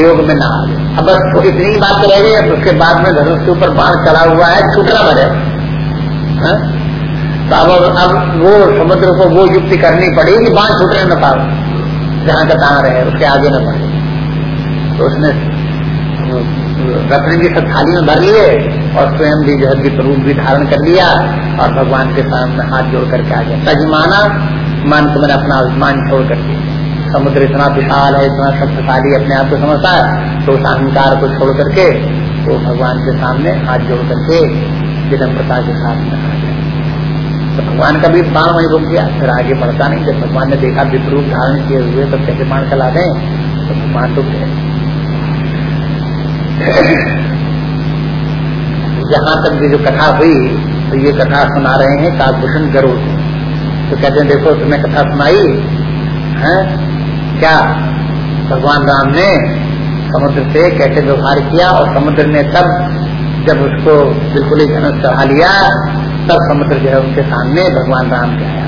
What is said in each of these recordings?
प्रयोग में ना आवे अब बस इतनी बात रह गई अब उसके बाद में धनुष के ऊपर बाढ़ चढ़ा हुआ है छूटना भरे हाँ? तो अब अब वो समुद्र को वो युक्ति करनी पड़ेगी बाढ़ छूटने न पाओ। जहाँ का तहाँ रहे, उसके आगे न बढ़े। तो उसने रत्न जी सब थाली में भर लिए और स्वयं भी जो है विप्रूप भी धारण कर लिया और भगवान के सामने हाथ जोड़ करके आ गया तजमाना मान को मैंने अपना अभिमान छोड़ करके समुद्र इतना विशाल है, इतना शक्तिशाली अपने आप को समझता है तो उस अहंकार को छोड़ करके वो तो भगवान के सामने हाथ जोड़ करके विनम्रता के साथ में तो भगवान का भी बाण वही रुक गया, फिर आगे बढ़ता नहीं। जब भगवान ने देखा विप्रूप धारण किए हुए तो कैसे बाण चला दें तो भगवान रुक गए। यहाँ तक ये जो कथा हुई तो ये कथा सुना रहे हैं काकभूषण गरुड़। तो कहते हैं, देखो तुमने कथा सुनाई, है? क्या? भगवान राम ने समुद्र से कैसे व्यवहार किया और समुद्र ने तब जब उसको बिल्कुल ही धनुष चढ़ा लिया तब समुद्र जो है उनके सामने भगवान राम के आया।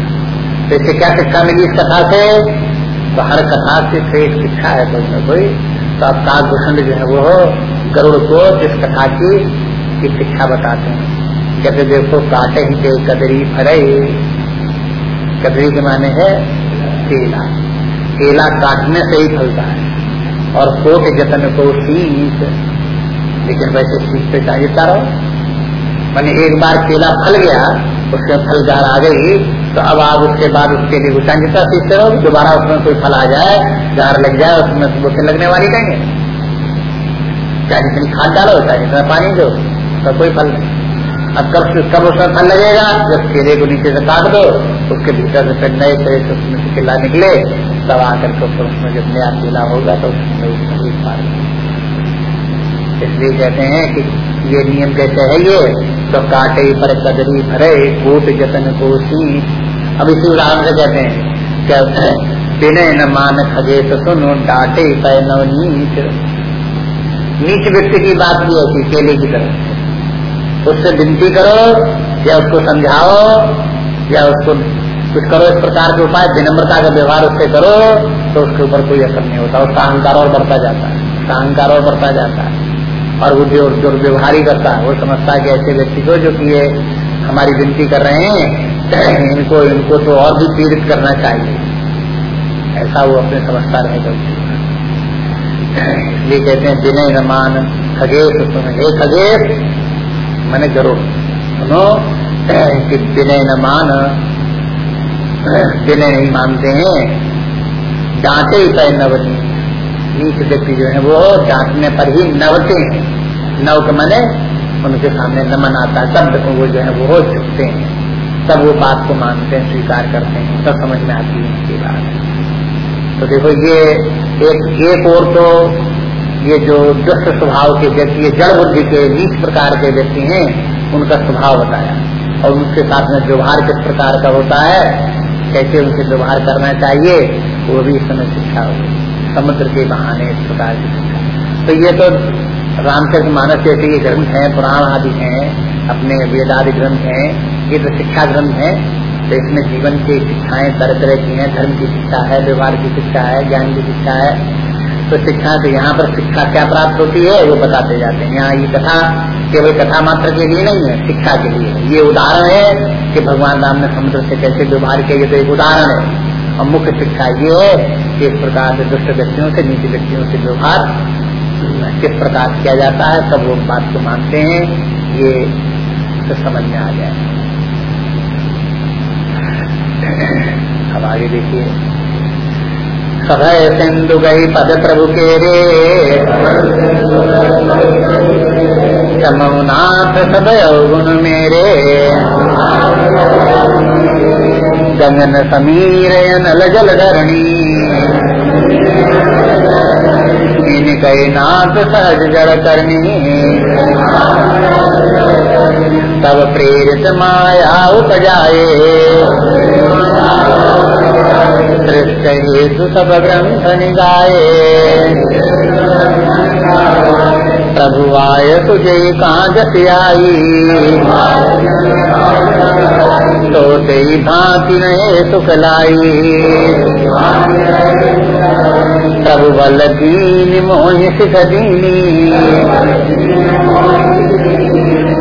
तो इससे क्या शिक्षा मिली इस कथा से? तो हर कथा से एक शिक्षा है कोई न कोई। तो अब काकभूषण जो है वो गरुड़ को इस कथा की, शिक्षा बताते हैं। कहते देखो काटे ही कदरी फरे। कदरी के माने है केला केला काटने से ही फलता है। और कोट जतन को शीत लेकिन वैसे पे चाहिए चारो। मैंने एक बार केला फल गया उसके फल जार आ गई तो अब आप उसके बाद उसके लिए जितना सीखते रहो दोबारा उसमें कोई फल आ जाए जार लग जाए, उसमें बुके लगने वाली कहेंगे चाहे जितनी खाद डालो, चाहे जितना पानी दो तो कोई फल नहीं। अब कब कब उसमें फल लगेगा? जब केले को नीचे से काट दो, उसके भीतर से फिर नए तरह से उसमें से केला निकले तब आकर के फिर उसमें जब नया केला होगा तो उसमें इसलिए कहते हैं कि ये नियम कैसे है ये तो काटे पर कदरी भरे, कोट जतन कोशी अब इसी उदाहरण से कहते हैं क्या विनय न मान खगे तो सुनो, डाटे पै नीच। नीच व्यक्ति की बात भी है कि केले की तरह। उससे विनती करो, या उसको समझाओ, या उसको कुछ करो इस प्रकार के उपाय, विनम्रता का व्यवहार उससे करो तो उसके ऊपर कोई असर नहीं होता। उसका अहंकार और बढ़ता जाता है। उसका अहंकार और बढ़ता जाता है। और वो जो जो ही करता है, वो समझता है कि ऐसे व्यक्ति को जो कि ये हमारी विनती कर रहे हैं, इनको इनको तो और भी पीड़ित करना चाहिए। ऐसा वो अपने समझता रहेगा इसलिए कहते हैं विनय न मान, खगेश हे खगेश, मैंने ज़रूर सुनो कि विनय न मान विनय नहीं मानते हैं डांटे ही पे नवनी नीच व्यक्ति जो है वो डांटने पर ही नवते हैं। नव के मने, उनके सामने नमन आता है तब वो जो है वो चुकते हैं। तब वो बात को मानते हैं, स्वीकार करते हैं। तब समझ में आती है इनकी बात। तो देखो, ये एक एक और तो ये जो दुष्ट स्वभाव के व्यक्ति, ये जड़ बुद्धि के नीच प्रकार के व्यक्ति हैं, उनका स्वभाव बताया और उनके साथ में व्यवहार किस प्रकार का होता है? कैसे उनसे व्यवहार करना चाहिए, वो भी इस समय शिक्षा होगी समुद्र के बहाने इस प्रकार की शिक्षा। तो ये तो रामचरित मानस जैसे ये ग्रंथ है, पुराण आदि हैं, अपने वेदादि ग्रंथ हैं, ये तो शिक्षा ग्रंथ है तो इसमें जीवन की शिक्षाएँ तरह तरह की हैं, धर्म की शिक्षा है, व्यवहार की शिक्षा है, ज्ञान की शिक्षा है तो शिक्षा तो यहाँ पर शिक्षा क्या प्राप्त होती है, वो बताते जाते हैं। यहाँ ये कथा केवल कथा मात्र के लिए नहीं है, शिक्षा के लिए ये उदाहरण है कि भगवान राम ने समुद्र से कैसे व्यवहार किया, ये तो एक उदाहरण है। और मुख्य शिक्षा ये है कि इस प्रकार से दुष्ट व्यक्तियों से नीति व्यक्तियों से व्यवहार किस प्रकार किया जाता है, सब लोग बात को मानते हैं, ये तो समझ में आ जाए। अब आगे देखिए। सभय सिंधु गई पद प्रभु के रे चमौनाथ सभय गुण मेरे गंगन समीर नल जल धरणी कई नाथ सहज जड़ करनी तब प्रेरित माया उपजाए दृष्ट हेतु तुझे कहाँ जस तो भांति रहे सुख लाई। प्रभु बल दीन मोहि सिख दीनी।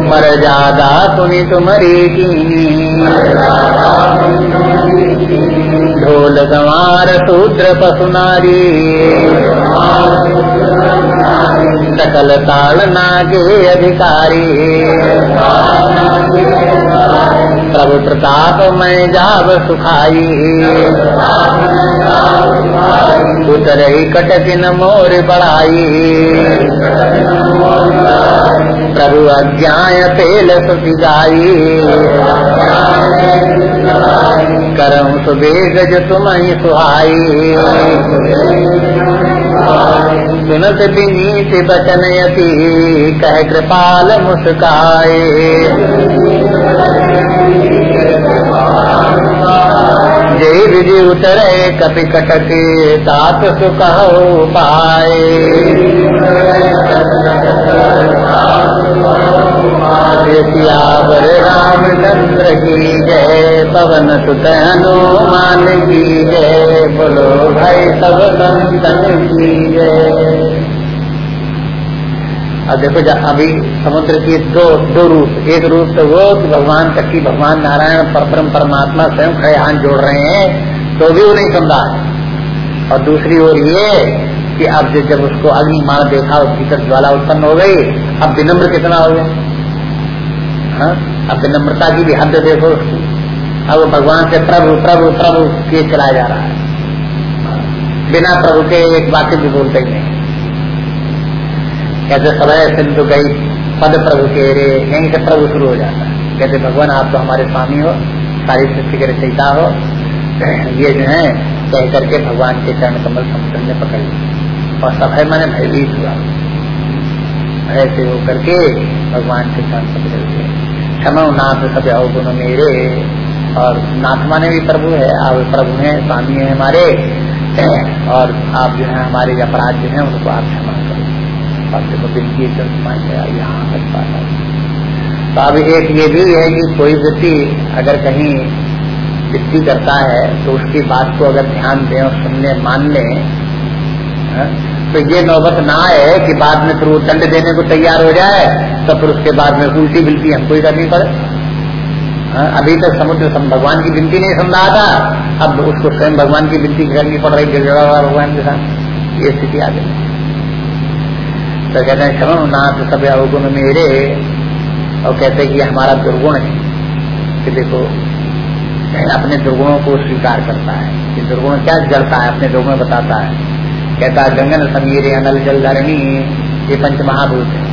मर जादा सुनी तुम्हारी कीनी। ढोल गंवार शूद्र पशु नारी। सकल ताल नागे अधिकारी। प्रभु प्रताप, मैं जाव सुखाई। उतर ही कटकिन मोर बढ़ाई प्रभु अज्ञाय तेल सुखी गाई। करम सुबेग जो तुम ही सुहाई। सुनत विनीत बचन यति, कह कृपाल मुस्काए। जय विधि उतरे कपि कटके तात सुख पाए। सियावर रामचंद्र की जय पवन सुत हनुमान की जय बोलो भाई सब संतन की जय अब देखो जब अभी समुद्र की दो दो रूप, एक रूप तो वो कि भगवान तक की भगवान नारायण परम परमात्मा स्वयं हाथ जोड़ रहे हैं तो भी वो नहीं समझा। और दूसरी ओर ये कि अब जब उसको अग्नि मार देखा और भीतर ज्वाला उत्पन्न हो गई, अब विनम्र कितना हो गया? हाँ? अब विनम्रता की भी हद देखो उसकी। अब भगवान से प्रभु प्रभु प्रभु किए चलाया जा रहा है। बिना प्रभु के एक वाक्य भी बोलते ही नहीं। कहते समय सिंधु गई, पद प्रभु के रे, यहीं से प्रभु शुरू हो जाता है। कहते, भगवान, आप तो हमारे स्वामी हो, सारी सृष्टि के रचयिता हो। ये जो है, कह करके भगवान के चरण कमल समुद्र ने पकड़ लिया और सभय मैंने भयभीत हुआ ऐसे हो करके भगवान के चरण पकड़ लिए क्षमा नाथ, सब अवगुण मेरे। और नाथ माने भी प्रभु है, आप प्रभु हैं, स्वामी है हमारे। और आप जो है, हमारे अपराध जो है, उनको आप क्षमा करो। और देखो बिल्कुल यहाँ तक पाता तो अब एक ये भी है कि कोई व्यक्ति अगर कहीं वृत्ति करता है तो उसकी बात को अगर ध्यान दें और सुनने मान लें तो ये नौबत ना आए कि बाद में फिर वो दंड देने को तैयार हो जाए तो फिर उसके बाद में उल्टी बिल्टी हमको ही करनी पड़े। हाँ, अभी तक समुद्र सम भगवान की बिनती नहीं समझा था अब उसको स्वयं भगवान की बिनती करनी पड़ रही हुआ भगवान के साथ। ये स्थिति आ गई। तो कहते हैं क्षण नाथ सब अवगुण मेरे। और कहते कि हमारा दुर्गुण है। कि देखो अपने दुर्गुणों को स्वीकार करता है। कि दुर्गुण क्या जड़ता है अपने दुर्गुण बताता है। कहता गंगन समीर अनल जल धरणी, ये पंच महाभूत है।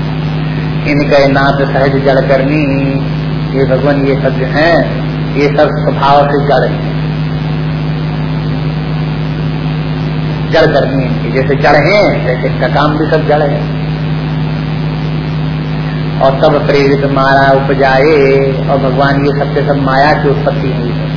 इनके नाथ सहज जड़ करनी ये भगवान ये सब जो है, ये सब स्वभाव से जड़ है। जड़ करनी इनकी, जैसे जड़ है जैसे इसका काम भी सब जड़ है। और सब प्रेरित माया उपजाए, और भगवान ये सबसे सब माया की उत्पत्ति हुई है।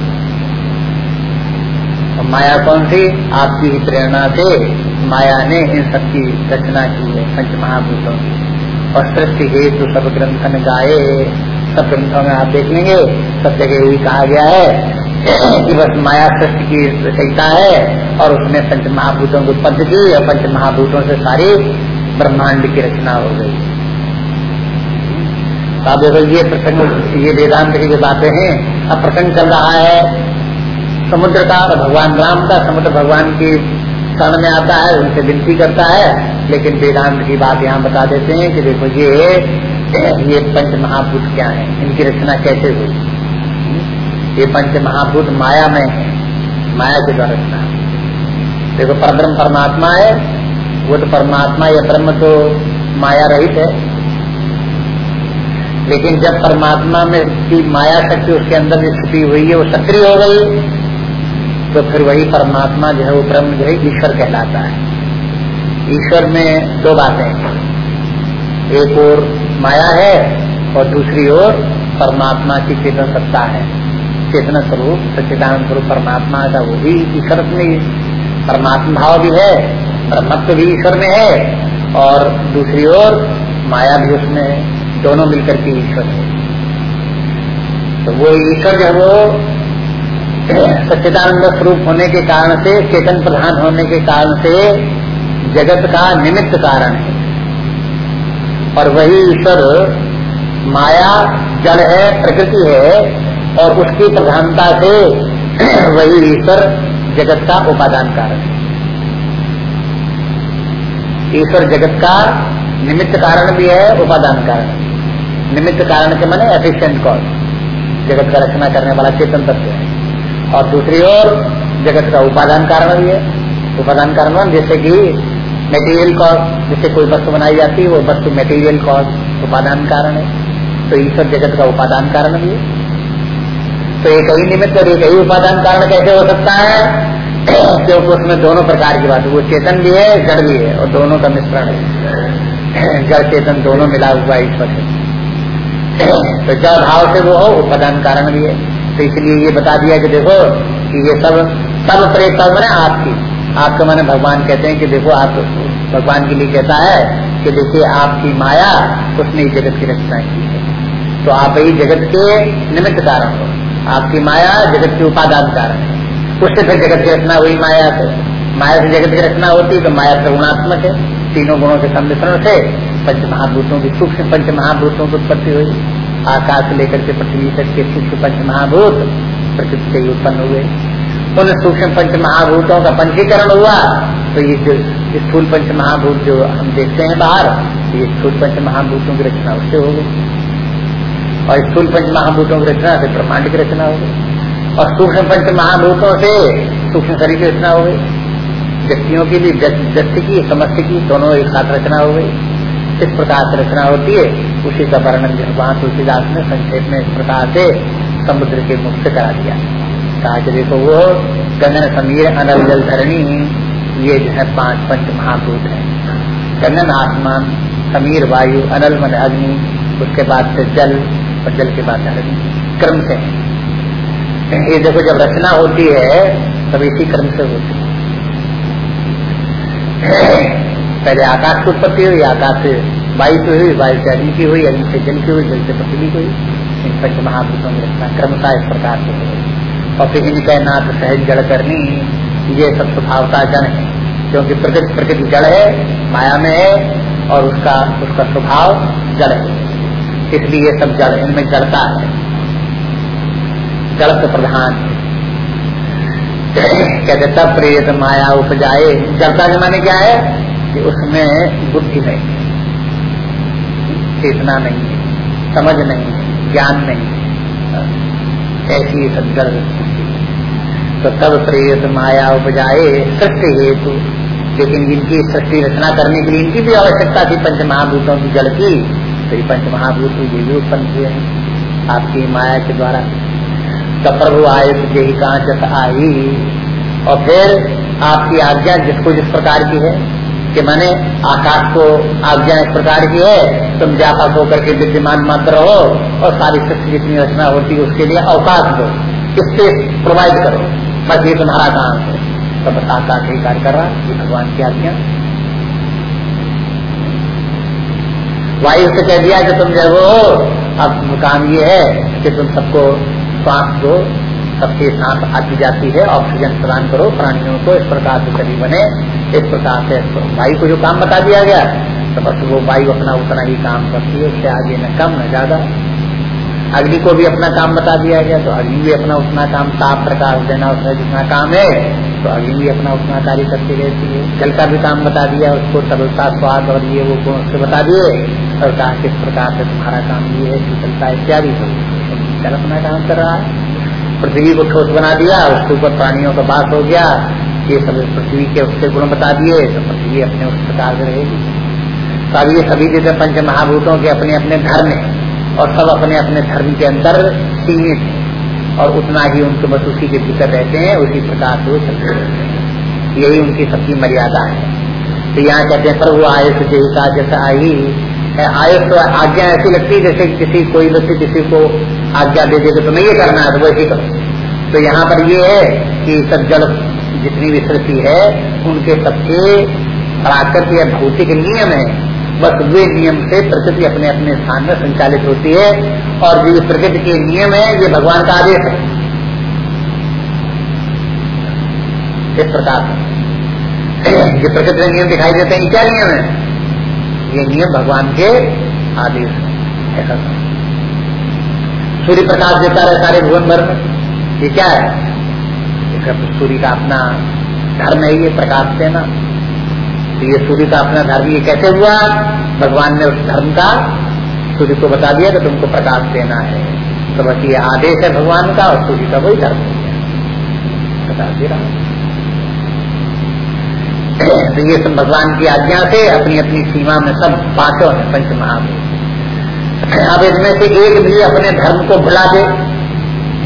और माया कौन सी? आपकी ही प्रेरणा से माया ने इन सबकी रचना की है, पंच महाभूतों की। और सृष्टि हेतु सब ग्रंथन गाये सब ग्रंथों में आप देख लेंगे सब जगह यही कहा गया है कि बस माया सृष्टि की रचयिता है और उसने पंच महाभूतों को उत्पन्न की और पंच महाभूतों से सारी ब्रह्मांड की रचना हो गई। अब देखो, ये प्रसंग, ये वेदांत की जो बातें हैं, अब प्रसंग चल रहा है समुद्र का और भगवान राम का। समुद्र भगवान की शरण में आता है, उनसे विनती करता है, लेकिन वेदांत की बात यहाँ बता देते हैं कि देखो ये ये पंच महाभूत क्या है? इनकी रचना कैसे हुई? ये पंच महाभूत माया में है, माया की द्वारा रचना। देखो परब्रह्म परमात्मा है, वो तो परमात्मा या ब्रह्म तो माया रहित है। लेकिन जब परमात्मा में माया शक्ति उसके अंदर छुपी हुई है, वो सक्रिय हो गई तो फिर वही परमात्मा जो है वो ब्रह्म जो है ईश्वर कहलाता है। ईश्वर में दो बातें एक और माया है और दूसरी ओर परमात्मा की चेतन सत्ता है। चेतना स्वरूप, सच्चिदानंद स्वरूप परमात्मा का वो भी ईश्वर में परमात्मा भाव भी है, ब्रह्मत्व भी ईश्वर में है और दूसरी ओर माया भी उसमें दोनों मिलकर के ईश्वर है। तो वो ईश्वर जो है वो सच्चिदानंद स्वरूप होने के कारण से, चेतन प्रधान होने के कारण से जगत का निमित्त कारण है। और वही ईश्वर माया, जड़ है, प्रकृति है, और उसकी प्रधानता से वही ईश्वर जगत का उपादान कारण है। ईश्वर जगत का निमित्त कारण भी है, उपादान कारण निमित्त कारण के माने एफिशिएंट कॉज जगत का रचना करने वाला चेतन तत्व है। और दूसरी ओर जगत का उपादान कारण भी है। उपादान कारण जैसे कि मेटीरियल कॉज जिससे कोई वस्तु बनाई जाती है, वो वस्तु मेटीरियल कॉज उपादान कारण है। तो ईश्वर जगत का उपादान कारण भी है। तो एक ही निमित्त और एक ही उपादान कारण कैसे हो सकता है? क्योंकि उसमें दोनों प्रकार की बात है। वो चेतन भी है, जड़ भी है, और दोनों का मिश्रण है। जड़, चेतन दोनों मिला हुआ ईश्वर है तो जड़ भाव से वो हो, उपादान कारण भी है। तो इसलिए ये बता दिया कि देखो कि ये सब सब प्रेत सब मैंने आपकी। आपका मैंने भगवान कहते हैं कि देखो आप भगवान के लिए कहता है कि देखिए आपकी माया उसने ही जगत की रचना की है। तो आप ही जगत के निमित्त कारण हो आपकी माया जगत के उपादान कारण है उससे फिर जगत की रचना हुई माया से। माया से जगत की रचना होती तो माया त्रिगुणात्मक है। तीनों गुणों के सम्मिश्रण से पंच महाभूतों की सूक्ष्म पंच महाभूतों की उत्पत्ति हुई। आकाश लेकर के पृथ्वी तक के सूक्ष्म पंच महाभूत प्रकृति से उत्पन्न हुए। उन सूक्ष्म पंच महाभूतों का पंचीकरण हुआ तो ये जो स्थूल पंच महाभूत जो हम देखते हैं बाहर ये स्थूल पंच महाभूतों की रचना उससे हो गई। और स्थूल पंच महाभूतों की रचना से ब्रह्मांड की रचना हो गई। और सूक्ष्म पंच महाभूतों से सूक्ष्म शरीर की रचना हो गई। व्यक्तियों की भी, व्यक्ति की, समस्त की दोनों एक साथ रचना हो गई। इस प्रकार से रचना होती है। उसी का वर्णन जो वहाँ तुलसीदास ने संक्षेप में इस प्रकार से समुद्र के मुक्त करा दिया। कहा कि देखो, वो गगन समीर अनल जल धरणी, ये जो है पाँच पंच महाभूत है। गगन आसमान समीर वायु, अनल मन अग्नि, उसके बाद से जल, और जल के बाद अग्नि, क्रम से ये देखो, जब रचना होती है, तब इसी क्रम से होती है। पहले आकाश की उत्पत्ति हुई, आकाश से वायु की हुई, वायु से अग्नि की हुई, अग्नि से जल की हुई, जल से पृथ्वी की हुई। इन पंच महाभूतों की रचना क्रमशः इस प्रकार से हुई। और फिर इनका नाथ सहज जड़ करनी ये सब स्वभावता जड़ है, क्योंकि प्रकृति प्रकृति जड़ है, माया में है, और उसका उसका स्वभाव जड़ है। इसलिए ये सब जड़, इनमें जड़ता है। जड़ तो प्रधान कहते तब प्रेत माया उपजाए। जड़ता के माने क्या है? कि उसमें बुद्धि नहीं चेतना नहीं है, समझ नहीं है, ज्ञान नहीं है। ऐसी सज्जड़ तो तब प्रेत माया उपजाए सत्य हेतु, लेकिन जिनकी सृष्टि रचना करने के लिए इनकी भी आवश्यकता थी पंच महाभूतों की जल की तो ये पंच महाभूत ये भी उत्पन्न हुए हैं। आपकी माया के द्वारा तो प्रभु आए तो यही कहा आई? और फिर आपकी आज्ञा जिसको जिस प्रकार की है कि मैंने आकाश को आज्ञा इस प्रकार की है, तुम व्यापक होकर के विद्यमान मात्र रहो और सारी सृष्टि जितनी रचना होती है उसके लिए अवकाश दो। इससे प्रोवाइड करो। बस ये तुम्हारा काम है। तो बस आकाश ही कार्य कर रहा, ये भगवान की आज्ञा। वायु से कह दिया कि तुम जो हो। अब काम ये है कि तुम सबको श्वास दो। सबके सांस आती जाती है, ऑक्सीजन प्रदान करो, प्राणियों को इस प्रकार से शरीर बने, इस प्रकार से वायु को जो काम बता दिया गया तो बस वो वायु अपना उतना ही काम करती है, उससे आगे न कम, न ज़्यादा। अग्नि को भी अपना काम बता दिया गया तो अग्नि भी अपना उतना काम साफ़ प्रकाश देना उसका जितना काम है तो अग्नि भी अपना उतना कार्य करती रहती है। जल का भी काम बता दिया, उसको तरलता, स्वाद और ये वो गुण उससे बता दिए, और कहा किस प्रकार से तुम्हारा काम ये है शीतलता इत्यादि। जल अपना काम कर रहा है। पृथ्वी को ठोस बना दिया, उसके ऊपर प्राणियों का बात हो गया, ये सब पृथ्वी के उसके गुण बता दिए तो पृथ्वी अपने उस प्रकार से रहेगी। तो अब ये सभी जैसे पंच महाभूतों के अपने अपने धर्म है, और सब अपने अपने धर्म के अंदर सीमित है, और उतना ही उनके बस उसी के भीतर रहते हैं, उसी प्रकार से वो चलते रहते हैं। यही उनकी सबकी मर्यादा है। तो यहाँ कहते हैं, प्रभु आयुष देवता जैसा आई आयुष तो आज्ञा ऐसी लगती है जैसे किसी कोई व्यक्ति किसी को आज्ञा दे दे तो तुम्हें ये करना है तो वैसे करो। तो यहाँ पर ये है कि सब जल जितनी सृष्टि है, उनके सबके प्राकृत या भौतिक नियम है। बस वे नियम से प्रकृति अपने अपने स्थान में संचालित होती है और जो प्रकृति के नियम है, ये भगवान का आदेश है। इस प्रकार ये प्रकृति में नियम दिखाई देते हैं। क्या नियम है? ये नियम भगवान के आदेश है। ऐसा। सूर्य प्रकाश देता रहे सारे भुवन भर में। ये क्या है? इसका सूर्य का अपना धर्म है, ये प्रकाश देना तो ये सूर्य का अपना धर्म, ये कैसे हुआ? भगवान ने उस धर्म का सूर्य को बता दिया कि तुमको प्रकाश देना है। तो बस ये आदेश है भगवान का और सूर्य का वही धर्म हो। गया प्रकाश दे रहा तो ये सब भगवान की आज्ञा से अपनी अपनी सीमा में सब पाँचों है, पंच महाभूत अब इसमें से एक भी अपने धर्म को भुला दे।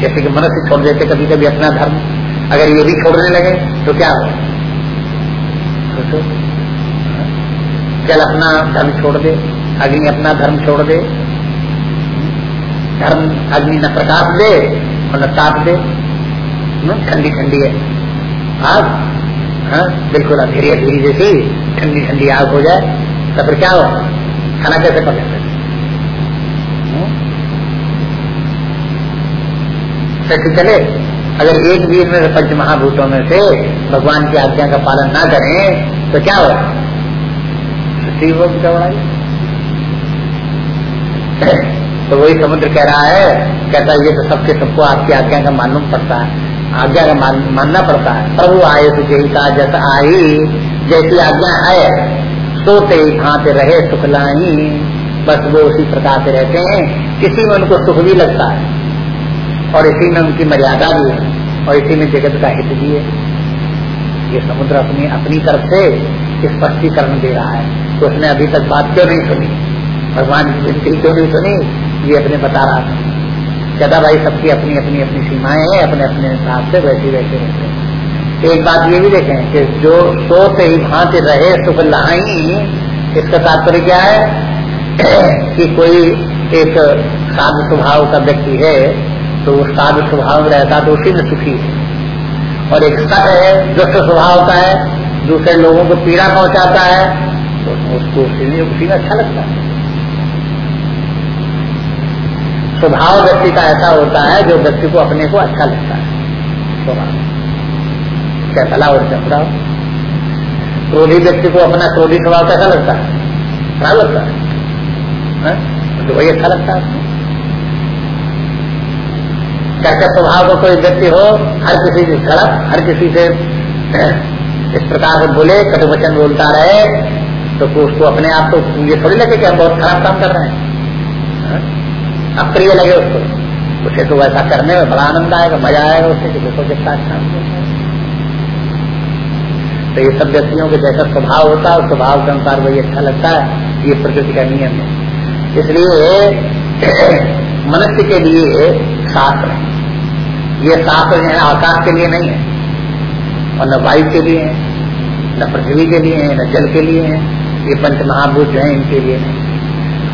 जैसे कि मनुष्य छोड़ देते कभी कभी अपना धर्म। अगर ये भी छोड़ने लगे तो क्या हो जल अपना धर्म छोड़ दे, अग्नि अपना धर्म छोड़ दे। धर्म अग्नि न प्रकाश दे, और न ताप दे। ठंडी ठंडी है। आग हाँ बिल्कुल अंधेरी अंधेरी जैसी ठंडी ठंडी आग हो जाए तो फिर क्या हो खाना कैसे पकड़ कैसे चले, अगर एक भी में पंच महाभूतों में से भगवान की आज्ञा का पालन ना करें तो क्या होगा? सृष्टि होगी चौड़ाई तो वही समुद्र कह रहा है, कहता है, ये तो सबके सबको आपकी आज्ञा का मालूम पड़ता है। आज्ञा का मान, मानना पड़ता है। प्रभु आए तो का जैसा आई जैसी आज्ञा है सोते ही खाते रहे सुख लाई बस वो उसी प्रकार से रहते हैं। किसी में उनको सुख भी लगता है और इसी में उनकी मर्यादा भी है और इसी में जगत का हित भी है। ये समुद्र अपनी अपनी तरफ़ से स्पष्टीकरण दे रहा है। तो उसने अभी तक बात क्यों नहीं सुनी? भगवान की विनती क्यों नहीं सुनी? ये अपने बता रहा था। कहता भाई सबकी अपनी अपनी अपनी सीमाएँ हैं, अपने अपने हिसाब से वैसे वैसे रहते हैं। एक बात ये भी देखें कि जो सो से ही भांति रहे, सुख लाई इसका तात्पर्य क्या है? कि कोई एक साधु स्वभाव का व्यक्ति है तो वो साधु स्वभाव रहता तो उसी में सुखी है। और एक सत है, दुष्ट स्वभाव का है, दूसरे लोगों को पीड़ा पहुंचाता है तो उसको उसी में उसी में अच्छा लगता है। स्वभाव व्यक्ति का ऐसा होता है जो व्यक्ति को अपने को अच्छा लगता है। स्वभाव। क्या भला और क्या बुरा क्रोधी व्यक्ति को अपना क्रोधी स्वभाव कैसा लगता है? खराब लगता है। तो वही अच्छा लगता है कैसे स्वभाव को कोई व्यक्ति हो, हर किसी से सड़क हर किसी से इस प्रकार से बोले कटु वचन बोलता रहे तो उसको अपने आप को ये थोड़ी लगे कि हम बहुत खराब काम कर रहे हैं? अप्रिय लगे उसको। उसे तो वैसा करने में बड़ा आनंद आएगा, मज़ा आएगा उससे कि देखो कितना अच्छा। तो ये सब व्यक्तियों के जैसा स्वभाव होता है, स्वभाव के अनुसार वही अच्छा लगता है, ये प्रकृति का नियम है। इसलिए मनुष्य के लिए शास्त्र है। ये शास्त्र है, आकाश के लिए नहीं है, और न वायु के लिए है, न पृथ्वी के लिए है, न जल के लिए है, ये पंच महाभूत जो है, इनके लिए नहीं।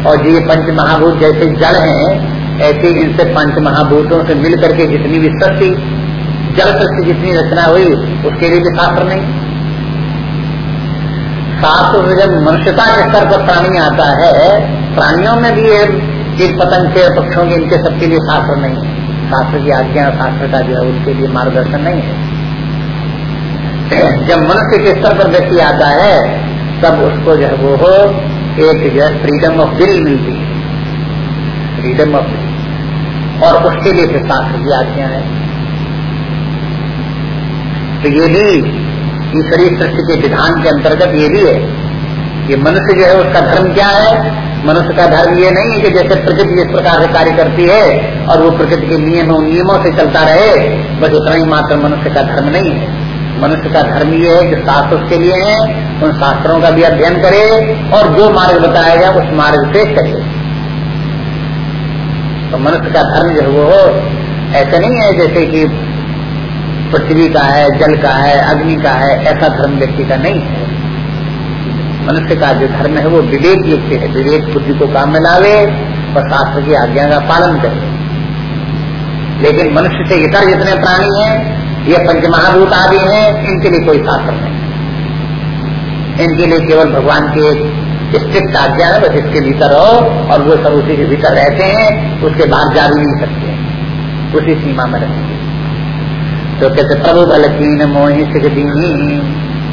और ये पंच महाभूत जैसे जल हैं, ऐसे इनसे पंच महाभूतों से मिल करके जितनी भी सृष्टि जल सृष्टि जितनी रचना हुई, उसके लिए भी शास्त्र नहीं। शास्त्र जब मनुष्यता के स्तर पर प्राणी आता है, प्राणियों में भी एक पतंग के पक्षों के, इनके सबके लिए शास्त्र नहीं है। शास्त्र की आज्ञा, शास्त्र का जो है उनके लिए मार्गदर्शन नहीं है। जब मनुष्य के स्तर पर व्यक्ति आता है, तब उसको जो है वो एक जो है फ्रीडम ऑफ़ विल मिलती है। फ्रीडम ऑफ़ विल और उसके लिए फिर शास्त्र की आज्ञा है। तो ये भी ईश्वरीय सृष्टि के विधान के अंतर्गत ये भी है कि मनुष्य जो है उसका धर्म क्या है? मनुष्य का धर्म ये नहीं है कि जैसे प्रकृति जिस प्रकार से कार्य करती है और वो प्रकृति के नियमों नियमों से चलता रहे, बस उतना ही मात्र मनुष्य का धर्म नहीं है। मनुष्य का धर्म ये है कि शास्त्र उसके लिए है, उन शास्त्रों का भी अध्ययन करे और जो मार्ग बताया गया उस मार्ग से चले। तो मनुष्य का धर्म जो वो ऐसा नहीं है जैसे कि पृथ्वी का है, जल का है, अग्नि का है, ऐसा धर्म व्यक्ति का नहीं है। मनुष्य का जो धर्म है वो विवेक युक्त है। विवेक बुद्धि को काम में लावे और शास्त्र की आज्ञा का पालन करे। लेकिन मनुष्य से इतर जितने प्राणी हैं ये पंचमहाभूत आदि हैं, इनके लिए कोई शास्त्र नहीं। इनके लिए केवल भगवान के स्ट्रिक्ट आज्ञा है, बस इसके भीतर हो, और वो सब उसी के भीतर रहते हैं, उसके बाहर जा भी नहीं सकते। उसी सीमा में रहेंगे तो कहते, प्रभु बल कीन मोही सिख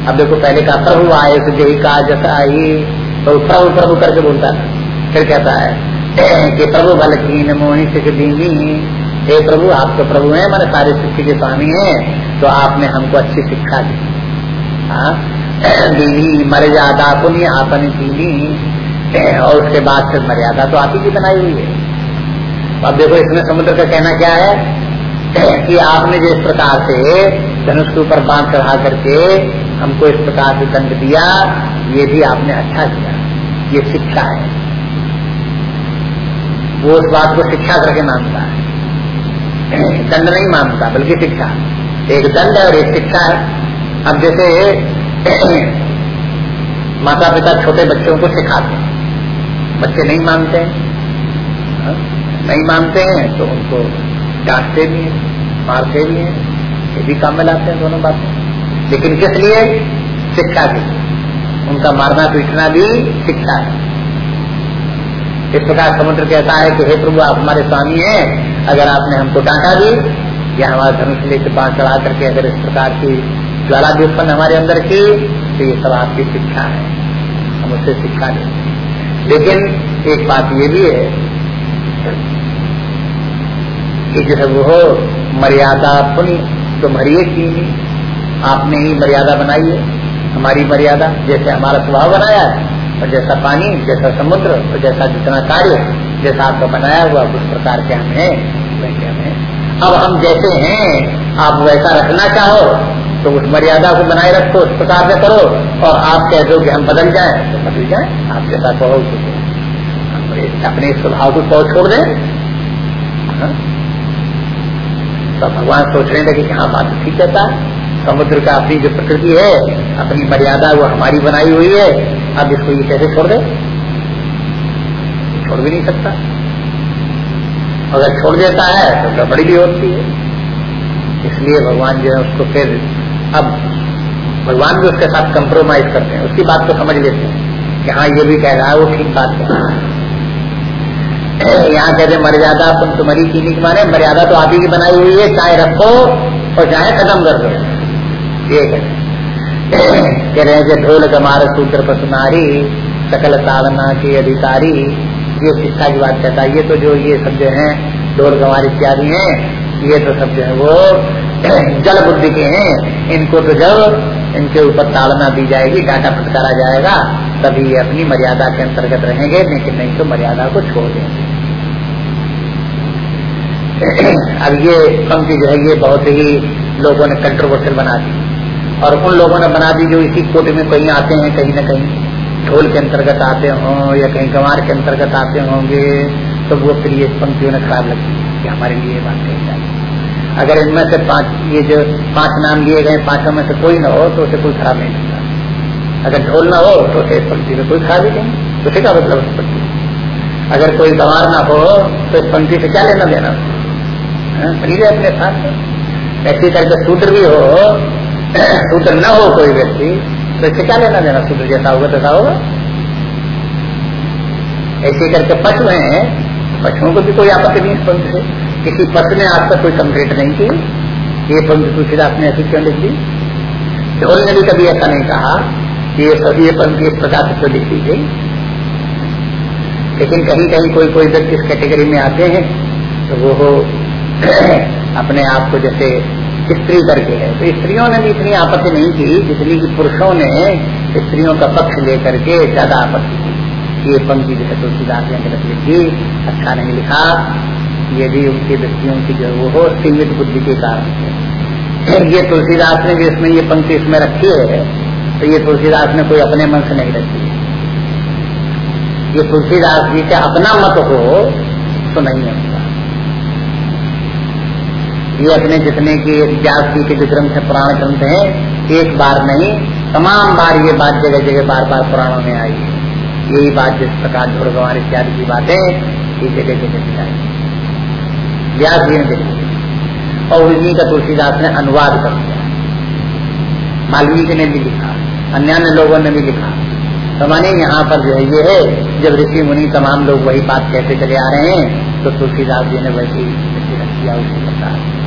अब देखो, पहले का प्रभु आए तो जही का जस आई। तो प्रभु प्रभु करके बोलता था। फिर कहता है, कि प्रभु भल कीन मोहिनी सिख दीनी हे प्रभु, आप तो प्रभु हैं, हमारे सारे शिक्षी के स्वामी हैं तो आपने हमको अच्छी शिक्षा दी। हाँ? दीनी मर्यादा पुण्य आपन दीनी और उसके बाद फिर मर्यादा तो आप ही की बनाई हुई है। अब देखो, इसमें समुद्र का कहना क्या है? कि आपने जो इस प्रकार से धनुष के ऊपर बाँध चढ़ा करके हमको इस प्रकार से दंड दिया, ये भी आपने अच्छा किया। ये शिक्षा है। वो उस बात को शिक्षा करके मानता है। दंड नहीं मानता, बल्कि शिक्षा। एक दंड और एक शिक्षा है। अब जैसे माता पिता छोटे बच्चों को सिखाते हैं। बच्चे नहीं मानते हैं। हाँ? नहीं मानते हैं तो उनको डांटते भी हैं, मारते भी हैं, ये भी काम में लाते हैं दोनों बातें। लेकिन किस लिए? शिक्षा के उनका मारना पीटना भी शिक्षा है। इस प्रकार समुद्र कहता है कि, हे प्रभु, आप हमारे स्वामी हैं। अगर आपने हमको डांटा भी, या हमारा धनुष लेकर बाढ़ चढ़ा करके अगर इस प्रकार की ज्वाला भी उत्पन्न हमारे अंदर की तो ये सब आपकी शिक्षा है। हम उससे शिक्षा लेते लेकिन एक बात ये भी है कि जैसे वो मर्यादा अपनी तो मरिए की आपने ही मर्यादा बनाई है। हमारी मर्यादा, जैसे हमारा स्वभाव बनाया है और जैसा पानी, जैसा समुद्र, और जैसा जितना कार्य, जैसा आपका बनाया हुआ उस प्रकार के हम हैं, वैसे हम हैं। अब हम जैसे हैं, आप वैसा रखना चाहो तो उस मर्यादा को बनाए रखो, उस प्रकार से करो, और आप कह दो कि हम बदल जाए तो बदल जाए, आप जैसा कहो अपने स्वभाव को कहो, छोड़ दें। हाँ? तो भगवान सोच रहे थे कि हाँ बात ठीक कहता समुद्र का अपनी जो प्रकृति है, अपनी मर्यादा वो हमारी बनाई हुई है अब इसको ये कैसे छोड़ दे? छोड़ भी नहीं सकता। अगर छोड़ देता है तो गड़बड़ी भी होती है। इसलिए भगवान जो है उसको फिर अब भगवान भी उसके साथ कंप्रोमाइज करते हैं। उसकी बात को समझ लेते हैं कि हाँ ये भी कह रहा है, वो ठीक बात कह रहा है यहाँ कहते मर्यादा तुम तुम्हारी चीनी की माने, मर्यादा तो आप ही की बनाई हुई है, चाहे रखो और चाहे खत्म कर दो। ये कह रहे हैं कि ढोल कमार सूत्र पसुनारी, सकल साधना के अधिकारी, ये शिक्षा की बात कहता है, ये तो जो ये सब जो है, ढोल कमार इत्यादि है, ये तो सब जो है, वो जल बुद्धि के हैं, इनको तो जब इनके ऊपर ताड़ना दी जाएगी, डाटा फटकारा जाएगा, तभी ये अपनी मर्यादा के अंतर्गत रहेंगे, लेकिन नहीं तो मर्यादा को छोड़ देंगे. अब ये पंक्ति जो है, ये बहुत ही लोगों ने कंट्रोवर्शियल बना दी। और उन लोगों ने बना दी जो इसी कोटे में कहीं आते हैं, कहीं न कहीं। ढोल के अंतर्गत आते हों या कहीं गंवार के अंतर्गत आते होंगे तो वो फिर ये पंक्तियों ने खराब लगती है कि हमारे लिए बात कही जाए अगर इनमें से पाँच, ये जो पाँच नाम लिए गए, पाँचों में से कोई न हो तो उसे कोई खराब नहीं लगता। अगर ढोल न हो तो उसे पंक्ति में कोई खराबी नहीं। तो उसे क्या मतलब पंक्ति अगर कोई गंवार ना हो तो इस पंक्ति से क्या लेना देना? खरीदे अपने साथ? ऐसी करके सूत्र भी हो सूत्र न हो कोई व्यक्ति तो इससे क्या लेना देना? सूत्र जैसा होगा तैसा होगा। ऐसे करके पशु है, पशुओं को भी कोई आपत्ति नहीं पंक्ति से। किसी पशु ने आज तक कोई कंप्लेट नहीं की? ये पंक्ति तुलसीदास ने ऐसी क्यों लिख? दी ढोल ने भी कभी ऐसा नहीं कहा कि ये सभी ये पंक्ति इस प्रकार से क्यों लिख दी गई? लेकिन कहीं कहीं कोई कोई व्यक्ति इस कैटेगरी में आते हैं तो वो अपने आप को जैसे स्त्री करके है। तो स्त्रियों ने भी इतनी आपत्ति नहीं की, जितनी कि पुरुषों ने स्त्रियों का पक्ष लेकर के ज़्यादा आपत्ति की। ये पंक्ति जो है तुलसीदास ने गलत लिखी अच्छा नहीं लिखा। ये भी उनके व्यक्तियों की जो हो, सीमित बुद्धि के कारण ये तुलसीदास ने जिसमें ये पंक्ति इसमें रखी है तो ये तुलसीदास ने कोई अपने मन से नहीं रखी। ये तुलसीदास जी का अपना मत हो तो नहीं है ये अपने जितने की व्यास के जो ग्रंथ पुराण ग्रंथ है, एक बार नहीं, तमाम बार ये बात जगह जगह बार बार पुराणों में आई है। यही बात जिस प्रकार गंवार इत्यादि की बातें, ये जगह जगह दिखाई व्यास जी ने देखी। और उन्हीं का तुलसीदास ने अनुवाद कर दिया। वाल्मीकि ने भी लिखा अन्य लोगों ने भी लिखा। तो माने यहाँ पर जो है, ये है, जब ऋषि मुनि तमाम लोग वही बात कहते चले आ रहे हैं तो तुलसीदास जी ने वैसी दिया, उसी प्रकार।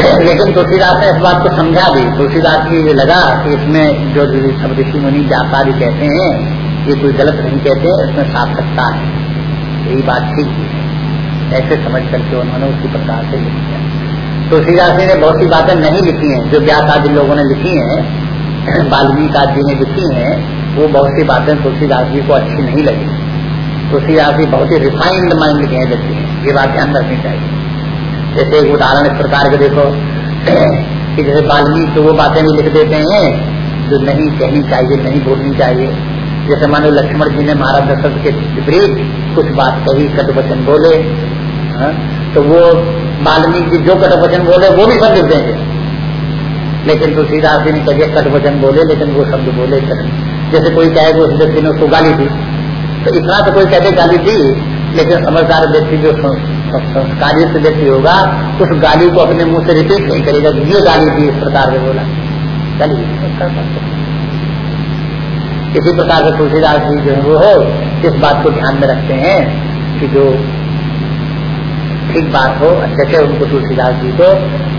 लेकिन तुलसीदास ने इस बात को समझा भी। तुलसीदास की ये लगा कि इसमें जो सब ऋषि मुनि जापारी कहते हैं, ये कोई गलत नहीं कहते, इसमें सार्थकता है। यही बात ठीक है। ऐसे समझ करके उन्होंने उसी प्रकार से लिख दिया तुलसीदास जी ने बहुत सी बातें नहीं लिखी हैं। जो व्यास आदि लोगों ने लिखी हैं, वाल्मीकि आदि ने लिखी हैं, वो बहुत सी बातें तुलसीदास जी को अच्छी नहीं लगी। तुलसीदास जी बहुत ही रिफाइंड माइंड के हैं। ये बात ध्यान रखनी चाहिए। जैसे एक उदाहरण इस प्रकार के देखो, कि जैसे वाल्मीकि तो वो बातें भी लिख देते हैं, जो नहीं कहनी चाहिए, नहीं बोलनी चाहिए। जैसे मानो लक्ष्मण जी ने महाराज दशरथ के विपरीत कुछ बात कही, कटवचन बोले, हा? तो वो वाल्मीकि जी जो कटवचन बोले, वो भी सब लिख देंगे। लेकिन तुलसीदास जी ने कहिए कटवचन बोले, लेकिन वो शब्द बोले जैसे कोई कहे उस व्यक्ति ने उसको गाली दी तो इतना तो कोई कहते गाली दी, लेकिन समझदार व्यक्ति जो संस्कारित व्यक्ति होगा, उस गाली को अपने मुँह से रिपीट नहीं करेगा। ये गाली थी इस प्रकार से बोला। गाली इसी प्रकार से तुलसीदास जी जो है वो हो, इस बात को ध्यान में रखते हैं कि जो ठीक बात हो जैसे उनको तुलसीदास जी को,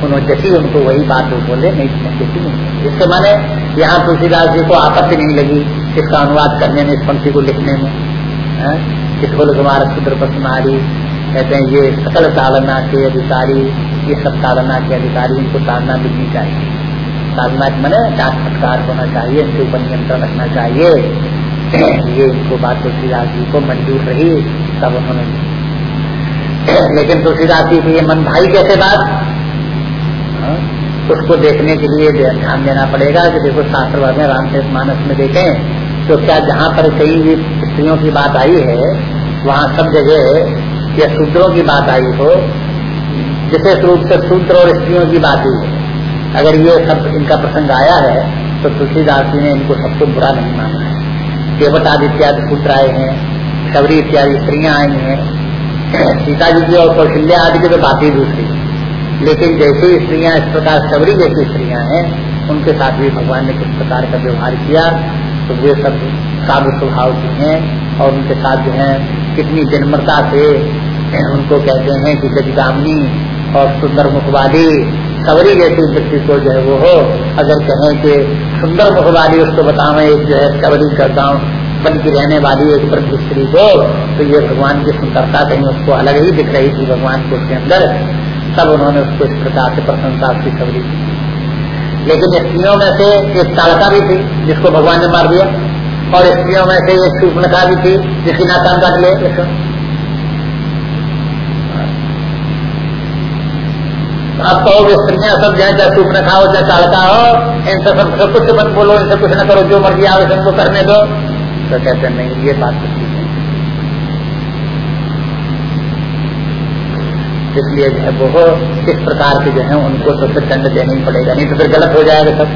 उन्होंने जैसी उनको वही बात वो बोले, नहीं जैसी नहीं। इससे माने यहाँ तुलसीदास जी को आपत्ति नहीं लगी इसका अनुवाद करने में, इस पंक्ति को लिखने में। कि ढोल कुमार शुद्र पसमारी कहते हैं ये सकल साधना के अधिकारी ये सब साधना के अधिकारी इनको साधना मिलनी चाहिए। साधना मैंने डाक फटकार होना चाहिए इनके ऊपर नियंत्रण रखना चाहिए। ये इनको बात तुलसीदास जी को मंजूर रही तब उन्होंने लेकिन तुलसीदास जी को ये मन भाई कैसे बात? हाँ, उसको देखने के लिए ध्यान देना पड़ेगा कि देखो शास्त्र में रामचरित मानस में देखें तो क्या जहाँ पर कई स्त्रियों की बात आई है वहाँ सब जगह या शूद्रों की बात आई हो, विशेष रूप से शूद्र और स्त्रियों की बात हुई है। अगर ये सब इनका प्रसंग आया है तो तुलसीदास जी ने इनको सबको बुरा नहीं माना है। देवताद इत्यादि पुत्र आए हैं, शबरी इत्यादि स्त्रियाँ आई हैं। सीता जी की और कौशल्या आदि की तो बात ही दूसरी। लेकिन जैसी स्त्रियाँ इस प्रकार शबरी जैसी स्त्रियाँ हैं, उनके साथ भी भगवान ने किस प्रकार का व्यवहार किया तो वे सब साधु स्वभाव की हैं और उनके साथ जो है, कितनी जन्मता से उनको कहते हैं कि गजगामी और सुंदर मुखवाली, सबरी जैसे व्यक्ति को जो है वो हो। अगर कहें कि सुंदर मुखवाली उसको बतावे एक जो है सबरी का गाँव बन की रहने वाली एक प्रति स्त्री को तो ये भगवान की सुंदरता कहीं उसको अलग ही दिख रही थी भगवान को उसके अंदर। सब उन्होंने उसको इस प्रकार से प्रशंसा उसकी सबरी लेकिन स्त्रियों में से एक तालका भी थी, जिसको भगवान ने मार दिया। और स्त्रियों में से एक सूपनका भी थी, जिसकी नाकाम काट ले आप कहोगे स्त्रियाँ सब जाए, चाहे सूप न खाओ, चाहे चालका हो इनसे सब सब कुछ मत बोलो, इनसे कुछ न करो, जो मर्ज़ी आवे इनको करने दो। तो कहते नहीं, ये बात तो इसलिए जो है वो इस प्रकार के जो है, उनको तो फिर दंड देना ही पड़ेगा, नहीं तो फिर गलत हो जाएगा सब।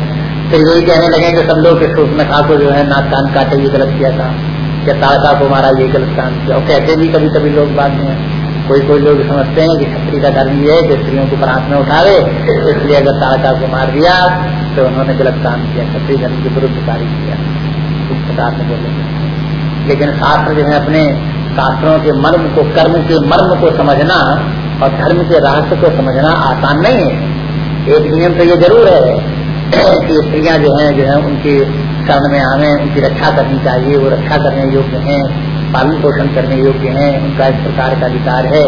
फिर यही कहने लगे कि सब लोग सूप न खा को जो है, नाक कान काटे, ये गलत किया था। या ताड़का को मारा, ये गलत काम किया। और कहते भी कभी कभी लोग बाद में कोई कोई लोग समझते हैं कि छत्री का धर्म ये है कि स्त्रियों को प्रांत में उठा उठावे, इसलिए अगर ताड़का को मार दिया तो उन्होंने गलत काम किया छत्री धर्म के विरुद्ध कार्य किया। इस प्रकार से बोलेंगे लेकिन शास्त्र जो है अपने शास्त्रों के मर्म को, कर्म के मर्म को समझना और धर्म के रहस्य को समझना आसान नहीं है। एक नियम तो ये ज़रूर है कि स्त्रियाँ जो है जो है, उनकी शरण में आवे, उनकी रक्षा करनी चाहिए, वो रक्षा करने योग्य हैं। पालन पोषण करने योग्य हैं, उनका इस प्रकार का अधिकार है।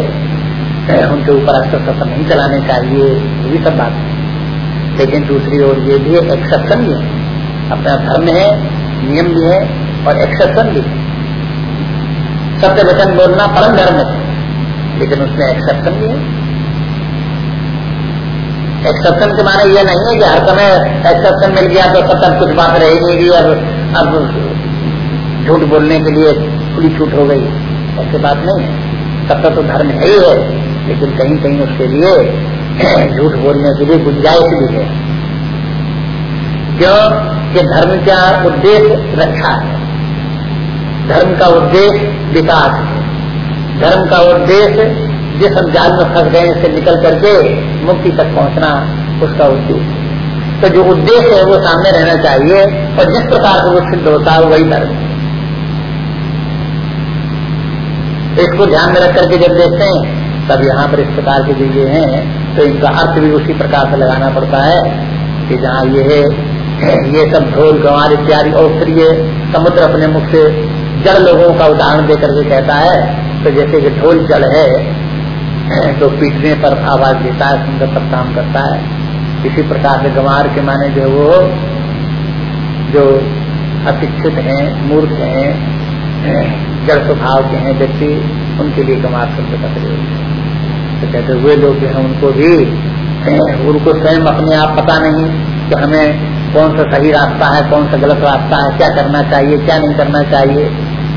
उनके ऊपर अस्त्र शस्त्र नहीं चलाने चाहिए, ये भी सब बात है। लेकिन दूसरी ओर ये भी एक्सेप्शन भी है। अपना धर्म है, नियम भी है और एक्सेप्शन भी है। सत्य वचन बोलना परम धर्म है, लेकिन उसमें एक्सेप्शन भी है। एक्सेप्शन के माने ये नहीं है कि हर समय एक्सेप्शन मिल गया तो सब कुछ बात रहेगी अब अब झूठ बोलने के लिए खुली छूट हो गई। ऐसी बात नहीं है। तब तक तो धर्म है ही है। लेकिन कहीं कहीं उसके लिए झूठ बोलने के लिए गुंजाइश भी है। क्यों? कि धर्म का उद्देश्य रक्षा है। धर्म का उद्देश्य विकास है। धर्म का उद्देश्य जिस हम जाल में फंस गए से निकल करके मुक्ति तक पहुँचना उसका उद्देश्य तो जो उद्देश्य है, वो सामने रहना चाहिए। और जिस प्रकार से वो सिद्ध होता है, वही धर्म इसको ध्यान में रख करके जब देखते हैं, तब यहाँ पर इस प्रकार के जो ये हैं तो इनका अर्थ भी उसी प्रकार से लगाना पड़ता है कि जहाँ ये है, ये सब ढोल, गंवार इत्यादि, और फिर ये समुद्र अपने मुख से जड़ लोगों का उदाहरण देकर के कहता है तो जैसे कि ढोल जड़ है तो पीटने पर आवाज़ देता है, सुंदर पर काम करता है। इसी प्रकार से गंवार के माने जो वो, जो अशिक्षित हैं, मूर्ख हैं जड़ स्वभाव के हैं, व्यक्ति उनके लिए शब्द का प्रयोग तो कहते हुए लोग जो है, उनको भी, उनको स्वयं अपने आप पता नहीं कि हमें कौन सा सही रास्ता है, कौन सा गलत रास्ता है, क्या करना चाहिए, क्या नहीं करना चाहिए।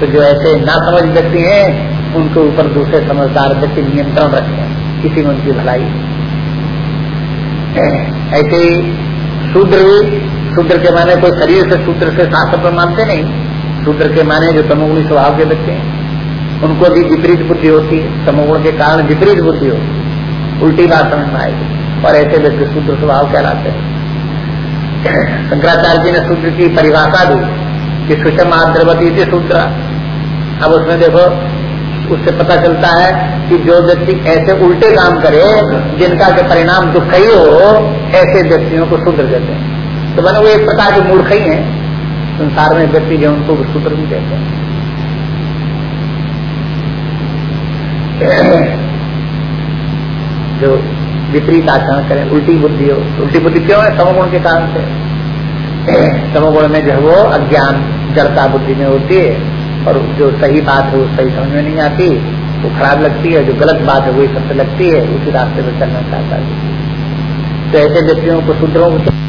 तो जो ऐसे ना समझ व्यक्ति हैं, उनके ऊपर दूसरे समझदार व्यक्ति नियंत्रण रखे किसी में उनकी भलाई ऐसे शूद्र शूद्र के माने कोई शरीर से, शूद्र से शास्त्र पर मानते नहीं। शूद्र के माने जो तमोगुणी स्वभाव के व्यक्ति हैं। उनको भी विपरीत बुद्धि होती है। तमोगुण के कारण विपरीत बुद्धि होती है। उल्टी बात समझ में आएगी। और ऐसे व्यक्ति शूद्र स्वभाव कहलाते हैं। शंकराचार्य जी ने शूद्र की परिभाषा दी। कि सुषम द्रवती थी शूद्र अब उसमें देखो, उससे पता चलता है कि जो व्यक्ति ऐसे उल्टे काम करे, जिनका के परिणाम दुख ही हो, ऐसे व्यक्तियों को शूद्र देते हैं। तो मैंने वो एक प्रकार के मूर्ख ही है। संसार में व्यक्ति जो उनको शूद्र भी कहते हैं। जो विपरीत आचरण करें, उल्टी बुद्धि हो उल्टी बुद्धि क्यों है? तमोगुण के कारण से। तमोगुण में जो है वो अज्ञान, जड़ता बुद्धि में होती है, और जो सही बात है वो सही समझ में नहीं आती, वो खराब लगती है, जो गलत बात है वही सबसे लगती है, उसी रास्ते पर चलना चाहता है। तो ऐसे व्यक्तियों को सूत्रों को